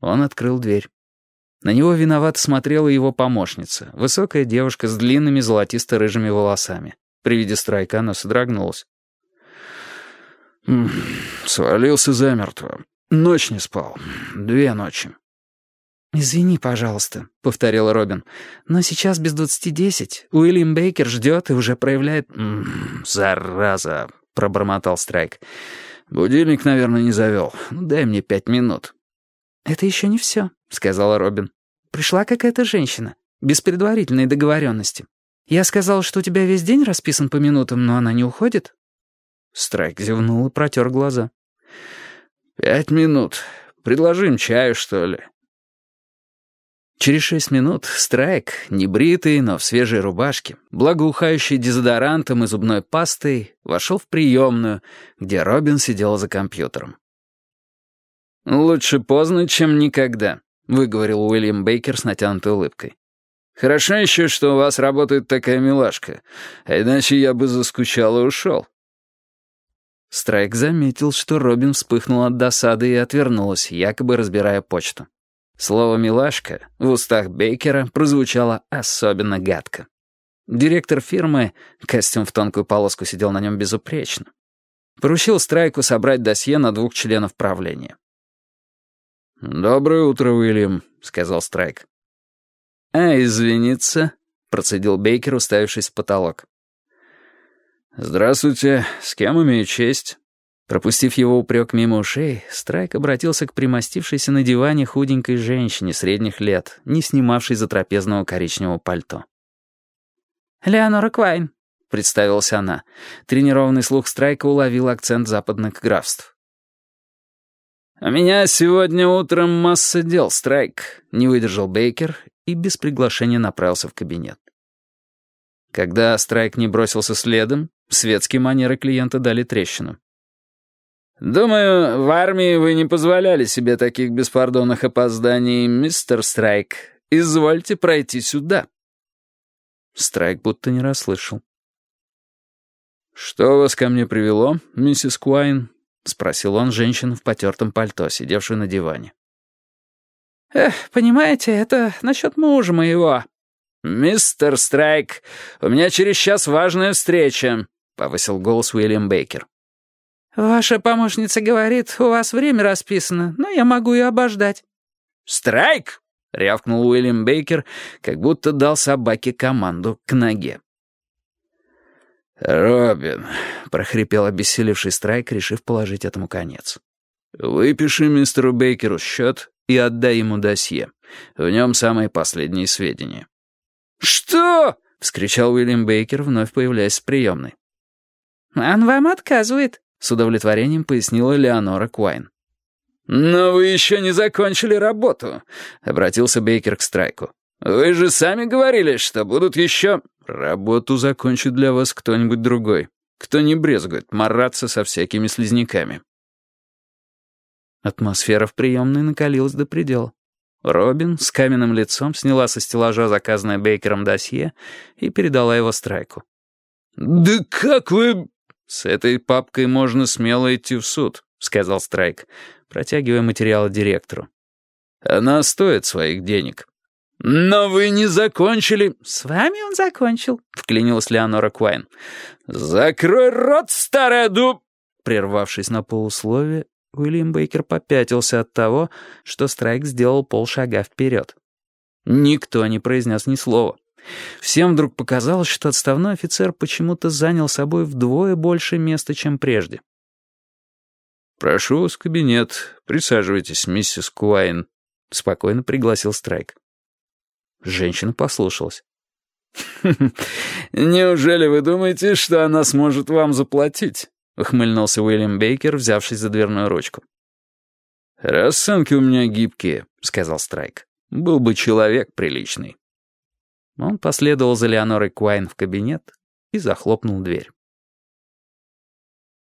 Он открыл дверь. На него виновато смотрела его помощница, высокая девушка с длинными золотисто-рыжими волосами. При виде страйка она содрогнулась. «Свалился замертво. Ночь не спал. Две ночи». «Извини, пожалуйста», — повторил Робин. «Но сейчас без двадцати десять. Уильям Бейкер ждет и уже проявляет...» «Зараза», — пробормотал Страйк. «Будильник, наверное, не завел. Дай мне пять минут». «Это еще не все», — сказала Робин. «Пришла какая-то женщина, без предварительной договоренности. Я сказал, что у тебя весь день расписан по минутам, но она не уходит». Страйк зевнул и протер глаза. «Пять минут. Предложим чаю, что ли?» Через шесть минут Страйк, небритый, но в свежей рубашке, благоухающий дезодорантом и зубной пастой, вошел в приемную, где Робин сидел за компьютером. «Лучше поздно, чем никогда», — выговорил Уильям Бейкер с натянутой улыбкой. «Хорошо еще, что у вас работает такая милашка, а иначе я бы заскучал и ушел». Страйк заметил, что Робин вспыхнул от досады и отвернулась, якобы разбирая почту. Слово «милашка» в устах Бейкера прозвучало особенно гадко. Директор фирмы, костюм в тонкую полоску сидел на нем безупречно, поручил Страйку собрать досье на двух членов правления. «Доброе утро, Уильям», — сказал Страйк. «А, извиниться», — процедил Бейкер, уставившись в потолок. «Здравствуйте. С кем имею честь?» Пропустив его упрек мимо ушей, Страйк обратился к примостившейся на диване худенькой женщине средних лет, не снимавшей за трапезного коричневого пальто. «Леонора Квайн», — представилась она. Тренированный слух Страйка уловил акцент западных графств. «У меня сегодня утром масса дел, Страйк», — не выдержал Бейкер и без приглашения направился в кабинет. Когда Страйк не бросился следом, светские манеры клиента дали трещину. «Думаю, в армии вы не позволяли себе таких беспардонных опозданий, мистер Страйк. Извольте пройти сюда». Страйк будто не расслышал. «Что вас ко мне привело, миссис Куайн?» — спросил он женщину в потертом пальто, сидевшую на диване. «Эх, понимаете, это насчет мужа моего». «Мистер Страйк, у меня через час важная встреча», — повысил голос Уильям Бейкер. «Ваша помощница говорит, у вас время расписано, но я могу ее обождать». «Страйк!» — рявкнул Уильям Бейкер, как будто дал собаке команду к ноге. «Робин», — прохрипел обессилевший Страйк, решив положить этому конец. «Выпиши мистеру Бейкеру счет и отдай ему досье. В нем самые последние сведения». «Что?» — вскричал Уильям Бейкер, вновь появляясь в приемной. «Он вам отказывает», — с удовлетворением пояснила Леонора Куайн. «Но вы еще не закончили работу», — обратился Бейкер к Страйку. «Вы же сами говорили, что будут еще...» «Работу закончит для вас кто-нибудь другой, кто не брезгует мараться со всякими слизняками». Атмосфера в приемной накалилась до предела. Робин с каменным лицом сняла со стеллажа заказанное Бейкером досье и передала его Страйку. «Да как вы...» «С этой папкой можно смело идти в суд», — сказал Страйк, протягивая материалы директору. «Она стоит своих денег». «Но вы не закончили...» «С вами он закончил», — вклинилась Леонора Куайн. «Закрой рот, старая дуб!» Прервавшись на полусловие, Уильям Бейкер попятился от того, что Страйк сделал полшага вперед. Никто не произнес ни слова. Всем вдруг показалось, что отставной офицер почему-то занял собой вдвое больше места, чем прежде. «Прошу вас в кабинет. Присаживайтесь, миссис Куайн», — спокойно пригласил Страйк. Женщина послушалась. «Неужели вы думаете, что она сможет вам заплатить?» — ухмыльнулся Уильям Бейкер, взявшись за дверную ручку. «Расценки у меня гибкие», — сказал Страйк. «Был бы человек приличный». Он последовал за Леонорой Куайн в кабинет и захлопнул дверь.